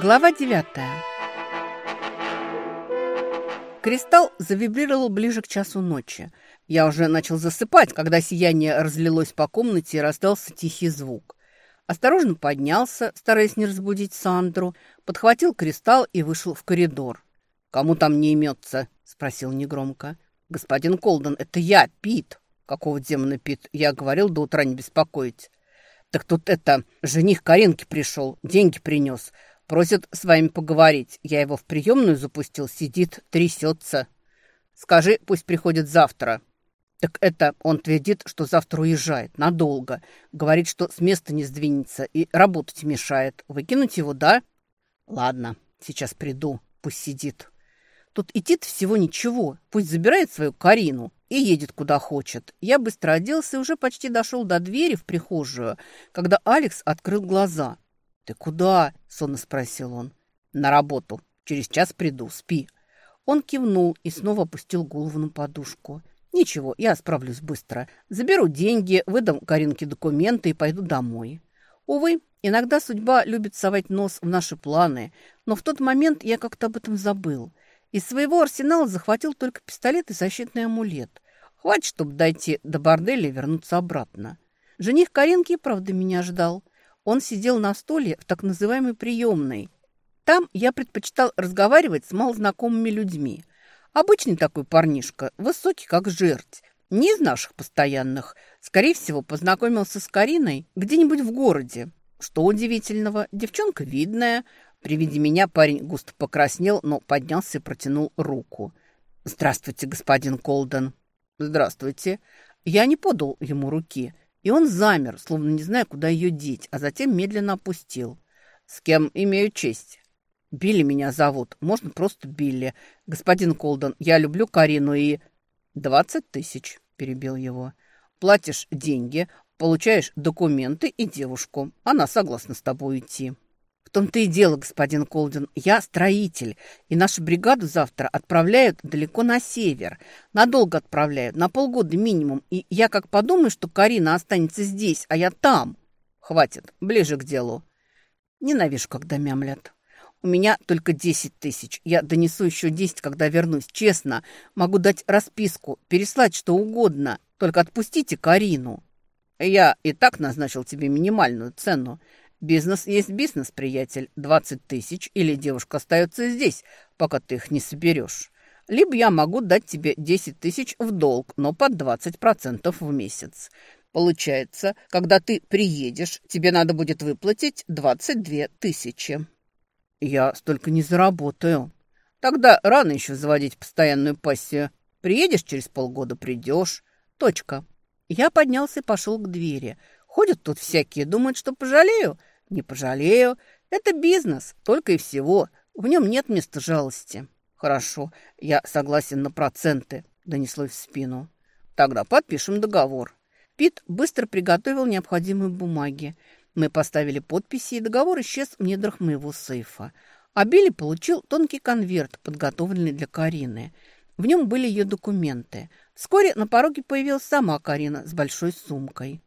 Глава девятая. Кристалл завибрировал ближе к часу ночи. Я уже начал засыпать, когда сияние разлилось по комнате и раздался тихий звук. Осторожно поднялся, стараясь не разбудить Сандру, подхватил кристалл и вышел в коридор. «Кому там не имется?» – спросил негромко. «Господин Колден, это я, Пит». «Какого демона, Пит? Я говорил до утра не беспокоить». «Так тут это, жених Каринки пришел, деньги принес. Просит с вами поговорить. Я его в приемную запустил, сидит, трясется. Скажи, пусть приходит завтра. Так это он твердит, что завтра уезжает, надолго. Говорит, что с места не сдвинется и работать мешает. Выкинуть его, да? Ладно, сейчас приду, пусть сидит. Тут идти всего ничего. Пусть забирает свою Карину и едет куда хочет. Я быстро оделся и уже почти дошел до двери в прихожую, когда Алекс открыл глаза. «Ты куда?» – сонно спросил он. «На работу. Через час приду. Спи». Он кивнул и снова опустил голову на подушку. «Ничего, я справлюсь быстро. Заберу деньги, выдам Каринке документы и пойду домой». Увы, иногда судьба любит совать нос в наши планы, но в тот момент я как-то об этом забыл. Из своего арсенала захватил только пистолет и защитный амулет. Хватит, чтобы дойти до борделя и вернуться обратно. Жених Каринки, правда, меня ждал. Он сидел на стуле в так называемой приемной. Там я предпочитал разговаривать с малознакомыми людьми. Обычный такой парнишка, высокий как жерть, не из наших постоянных. Скорее всего, познакомился с Кариной где-нибудь в городе. Что удивительного, девчонка видная. При виде меня парень густо покраснел, но поднялся и протянул руку. «Здравствуйте, господин Колден». «Здравствуйте». Я не подал ему руки. И он замер, словно не зная, куда ее деть, а затем медленно опустил. «С кем имею честь?» «Билли меня зовут. Можно просто Билли. Господин Колден, я люблю Карину и...» «Двадцать тысяч», — перебил его. «Платишь деньги, получаешь документы и девушку. Она согласна с тобой идти». В том-то и дело, господин Колдин, я строитель, и нашу бригаду завтра отправляют далеко на север. Надолго отправляют, на полгода минимум. И я как подумаю, что Карина останется здесь, а я там. Хватит, ближе к делу. Ненавижу, когда мямлят. У меня только десять тысяч. Я донесу еще десять, когда вернусь. Честно, могу дать расписку, переслать что угодно. Только отпустите Карину. Я и так назначил тебе минимальную цену. Бизнес есть бизнес, приятель. 20 тысяч, или девушка остается здесь, пока ты их не соберешь. Либо я могу дать тебе 10 тысяч в долг, но под 20% в месяц. Получается, когда ты приедешь, тебе надо будет выплатить 22 тысячи. Я столько не заработаю. Тогда рано еще заводить постоянную пассию. Приедешь через полгода, придешь. Точка. Я поднялся и пошел к двери. Ходят тут всякие, думают, что пожалею. Не пожалею. Это бизнес, только и всего. В нем нет места жалости. Хорошо, я согласен на проценты, донеслось в спину. Тогда подпишем договор. Пит быстро приготовил необходимые бумаги. Мы поставили подписи, и договор исчез в недрах моего сейфа. А Билли получил тонкий конверт, подготовленный для Карины. В нем были ее документы. Вскоре на пороге появилась сама Карина с большой сумкой.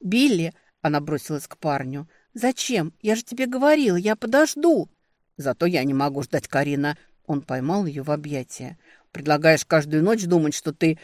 «Билли!» – она бросилась к парню. «Зачем? Я же тебе говорил, я подожду». «Зато я не могу ждать, Карина». Он поймал ее в объятия. «Предлагаешь каждую ночь думать, что ты...»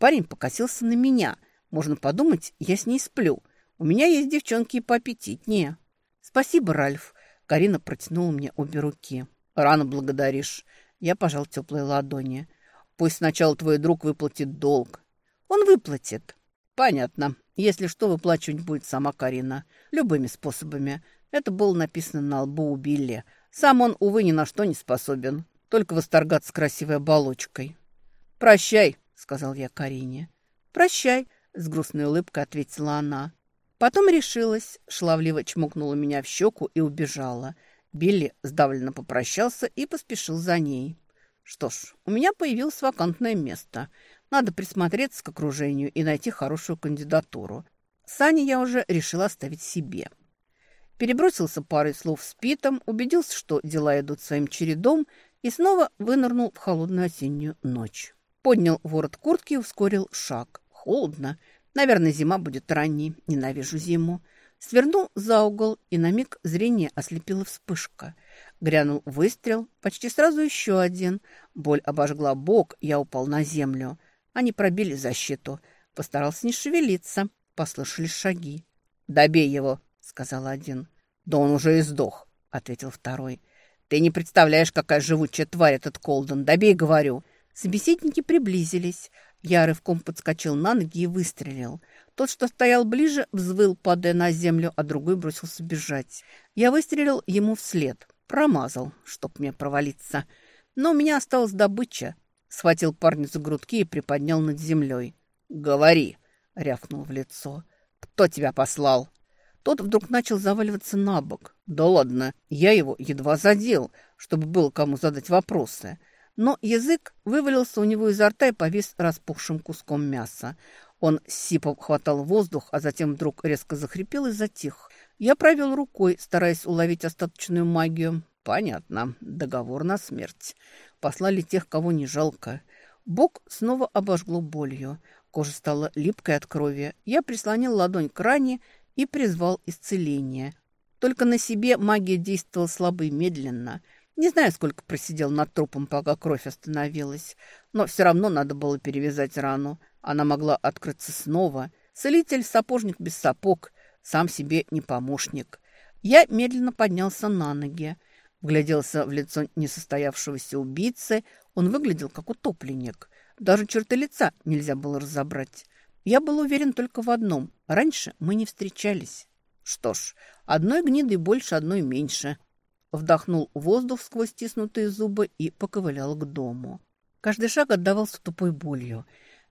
Парень покосился на меня. Можно подумать, я с ней сплю. У меня есть девчонки и поаппетитнее. «Спасибо, Ральф». Карина протянула мне обе руки. «Рано благодаришь». Я пожал теплые ладони. «Пусть сначала твой друг выплатит долг». «Он выплатит». «Понятно. Если что, выплачивать будет сама Карина. Любыми способами. Это было написано на лбу у Билли. Сам он, увы, ни на что не способен. Только восторгаться красивой оболочкой. «Прощай», — сказал я Карине. «Прощай», — с грустной улыбкой ответила она. Потом решилась, шлавливо чмокнула меня в щеку и убежала. Билли сдавленно попрощался и поспешил за ней. Что ж, у меня появилось вакантное место — надо присмотреться к окружению и найти хорошую кандидатуру. Сани я уже решила оставить себе. Перебросился парой слов с Питом, убедился, что дела идут своим чередом, и снова вынырнул в холодную осеннюю ночь. Поднял ворот куртки и ускорил шаг. Холодно. Наверное, зима будет ранней. Ненавижу зиму. Свернул за угол, и на миг зрение ослепила вспышка. Грянул выстрел, почти сразу еще один. Боль обожгла бок, я упал на землю. Они пробили защиту. Постарался не шевелиться. Послышались шаги. «Добей его», — сказал один. «Да он уже и сдох», — ответил второй. «Ты не представляешь, какая живучая тварь этот Колден. Добей, говорю». Собеседники приблизились. Я рывком подскочил на ноги и выстрелил. Тот, что стоял ближе, взвыл, падая на землю, а другой бросился бежать. Я выстрелил ему вслед. Промазал, чтоб мне провалиться. Но у меня осталась добыча. Схватил парня за грудки и приподнял над землей. «Говори!» — рявкнул в лицо. «Кто тебя послал?» Тот вдруг начал заваливаться на бок. «Да ладно, я его едва задел, чтобы было кому задать вопросы». Но язык вывалился у него изо рта и повис распухшим куском мяса. Он сипом хватал воздух, а затем вдруг резко захрипел и затих. Я провел рукой, стараясь уловить остаточную магию. Понятно, договор на смерть. Послали тех, кого не жалко. Бок снова обожгло болью. Кожа стала липкой от крови. Я прислонил ладонь к ране и призвал исцеление. Только на себе магия действовала слабо и медленно – не знаю, сколько просидел над трупом, пока кровь остановилась, но все равно надо было перевязать рану. Она могла открыться снова. Целитель – сапожник без сапог, сам себе не помощник. Я медленно поднялся на ноги, вгляделся в лицо несостоявшегося убийцы. Он выглядел как утопленник. Даже черты лица нельзя было разобрать. Я был уверен только в одном – раньше мы не встречались. Что ж, одной гниды больше, одной меньше – вдохнул воздух сквозь стиснутые зубы и поковылял к дому. Каждый шаг отдавался тупой болью.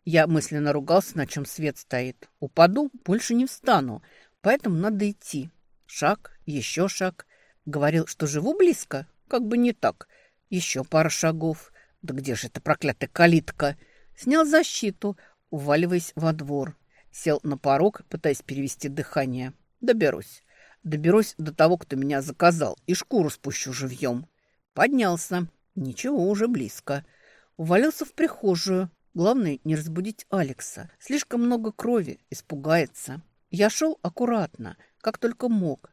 Я мысленно ругался, на чем свет стоит. Упаду, больше не встану, поэтому надо идти. Шаг, еще шаг. Говорил, что живу близко, как бы не так. Еще пара шагов. Да где же эта проклятая калитка? Снял защиту, уваливаясь во двор. Сел на порог, пытаясь перевести дыхание. Доберусь. Доберусь до того, кто меня заказал, и шкуру спущу живьем. Поднялся. Ничего, уже близко. Увалился в прихожую. Главное, не разбудить Алекса. Слишком много крови, испугается. Я шел аккуратно, как только мог.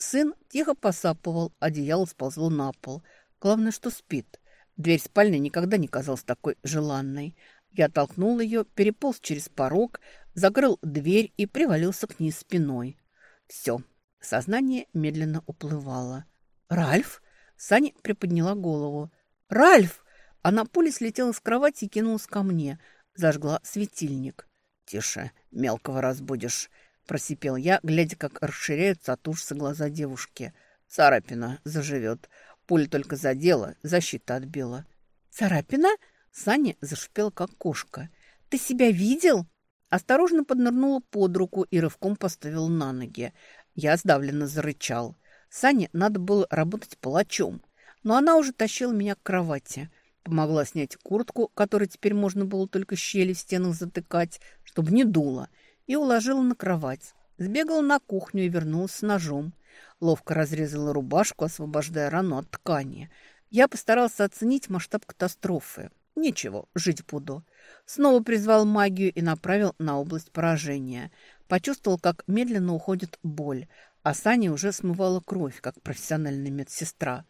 Сын тихо посапывал, одеяло сползло на пол. Главное, что спит. Дверь спальни никогда не казалась такой желанной. Я толкнул ее, переполз через порог, закрыл дверь и привалился к ней спиной. Все, Сознание медленно уплывало. «Ральф?» Саня приподняла голову. «Ральф!» Она пулей слетела с кровати и кинулась ко мне. Зажгла светильник. «Тише, мелкого разбудишь», – просипел я, глядя, как расширяются от ужаса глаза девушки. «Царапина заживет. Пуля только задела, защита отбила». «Царапина?» Саня зашипела, как кошка. «Ты себя видел?» Осторожно поднырнула под руку и рывком поставила на ноги. Я сдавленно зарычал. Сане надо было работать палачом, но она уже тащила меня к кровати. Помогла снять куртку, которой теперь можно было только щели в стенах затыкать, чтобы не дуло, и уложила на кровать. Сбегала на кухню и вернулась с ножом. Ловко разрезала рубашку, освобождая рану от ткани. Я постарался оценить масштаб катастрофы. Ничего, жить буду. Снова призвал магию и направил на область поражения. Почувствовал, как медленно уходит боль, а Саня уже смывала кровь, как профессиональная медсестра.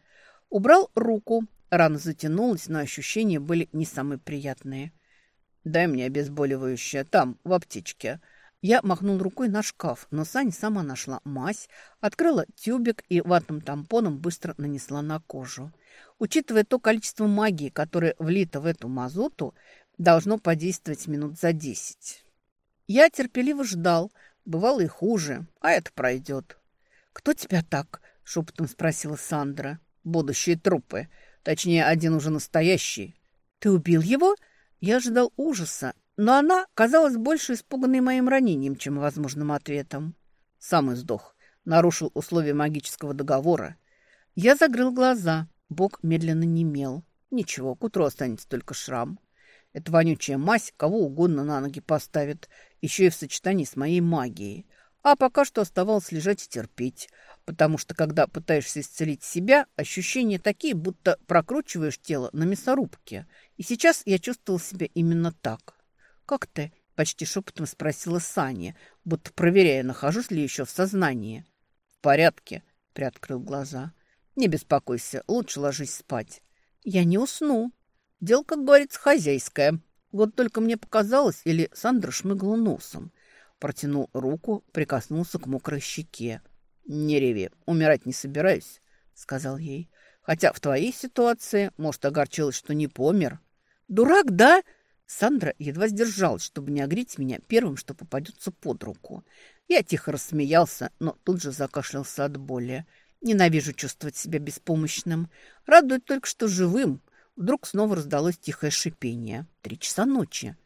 Убрал руку, рана затянулась, но ощущения были не самые приятные. «Дай мне обезболивающее, там, в аптечке». Я махнул рукой на шкаф, но Саня сама нашла мазь, открыла тюбик и ватным тампоном быстро нанесла на кожу. Учитывая то количество магии, которое влито в эту мазуту, должно подействовать минут за десять. Я терпеливо ждал. Бывало и хуже, а это пройдет. «Кто тебя так?» – шепотом спросила Сандра. «Будущие трупы. Точнее, один уже настоящий». «Ты убил его?» Я ожидал ужаса, но она казалась больше испуганной моим ранением, чем возможным ответом. Сам издох. Нарушил условия магического договора. Я закрыл глаза. Бог медленно немел. Ничего, к утру останется только шрам. Эта вонючая мазь кого угодно на ноги поставит, еще и в сочетании с моей магией. А пока что оставалось лежать и терпеть, потому что, когда пытаешься исцелить себя, ощущения такие, будто прокручиваешь тело на мясорубке. И сейчас я чувствовал себя именно так. «Как ты?» – Почти шепотом спросила Саня, будто проверяя, нахожусь ли еще в сознании. «В порядке», — приоткрыл глаза. «Не беспокойся, лучше ложись спать». «Я не усну. Дело, как говорится, хозяйское. Вот только мне показалось, или Сандра шмыгла носом. Протянул руку, прикоснулся к мокрой щеке. «Не реви, умирать не собираюсь», — сказал ей. «Хотя в твоей ситуации, может, огорчилась, что не помер». «Дурак, да?» Сандра едва сдержалась, чтобы не огреть меня первым, что попадется под руку. Я тихо рассмеялся, но тут же закашлялся от боли. Ненавижу чувствовать себя беспомощным. Радует только, что живым. Вдруг снова раздалось тихое шипение. Три часа ночи.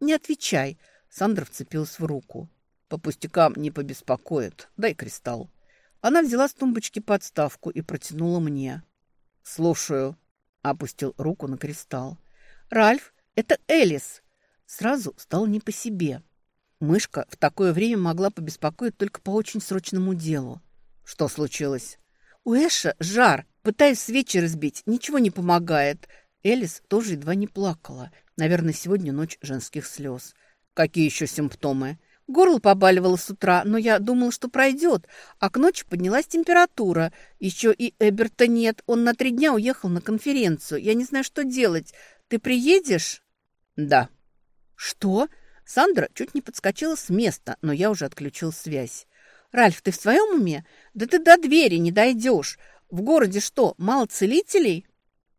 «Не отвечай», Сандра вцепилась в руку. «По пустякам не побеспокоит. Дай кристалл». Она взяла с тумбочки подставку и протянула мне. «Слушаю», — опустил руку на кристалл. «Ральф, это Элис!» Сразу стало не по себе. Мышка в такое время могла побеспокоить только по очень срочному делу. «Что случилось?» «У Эша жар. Пытаюсь свечи разбить. Ничего не помогает». Элис тоже едва не плакала. Наверное, сегодня ночь женских слез. Какие еще симптомы? Горло побаливало с утра, но я думала, что пройдет. А к ночи поднялась температура. Еще и Эберта нет. Он на три дня уехал на конференцию. Я не знаю, что делать. Ты приедешь? Да. Что? Сандра чуть не подскочила с места, но я уже отключил связь. «Ральф, ты в своем уме? Да ты до двери не дойдешь. В городе что, мало целителей?»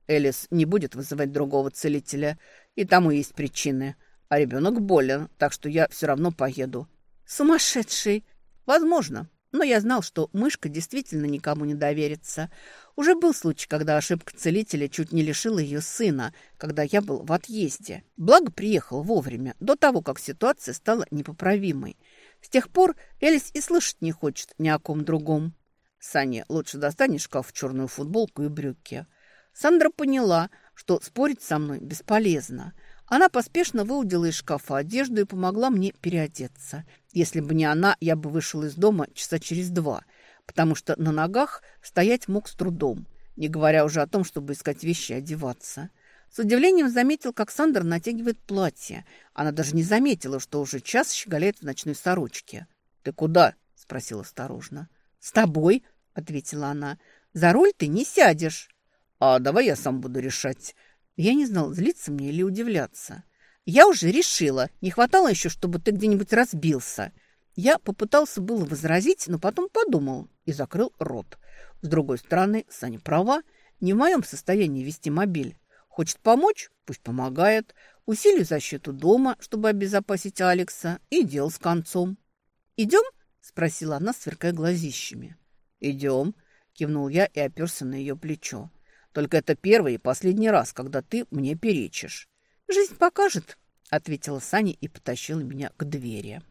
Элис не будет вызывать другого целителя, и тому есть причины а ребенок болен, так что я все равно поеду». «Сумасшедший!» «Возможно, но я знал, что мышка действительно никому не доверится. Уже был случай, когда ошибка целителя чуть не лишила ее сына, когда я был в отъезде. Благо приехал вовремя, до того, как ситуация стала непоправимой. С тех пор Элис и слышать не хочет ни о ком другом. Саня, лучше достань из шкафа черную футболку и брюки. Сандра поняла, что спорить со мной бесполезно – она поспешно выудила из шкафа одежду и помогла мне переодеться. Если бы не она, я бы вышел из дома часа через два, потому что на ногах стоять мог с трудом, не говоря уже о том, чтобы искать вещи и одеваться. С удивлением заметил, как Сандра натягивает платье. Она даже не заметила, что уже час щеголяет в ночной сорочке. «Ты куда?» – спросила осторожно. «С тобой», – ответила она. «За руль ты не сядешь». «А давай я сам буду решать», я не знал, злиться мне или удивляться. Я уже решила. Не хватало еще, чтобы ты где-нибудь разбился. Я попытался было возразить, но потом подумал и закрыл рот. С другой стороны, Саня права. Не в моем состоянии вести мобиль. Хочет помочь? Пусть помогает. Усилию защиту дома, чтобы обезопасить Алекса. И дел с концом. «Идем?» – спросила она, сверкая глазищами. «Идем», – кивнул я и оперся на ее плечо. Только это первый и последний раз, когда ты мне перечишь. Жизнь покажет, ответила Саня и потащила меня к двери.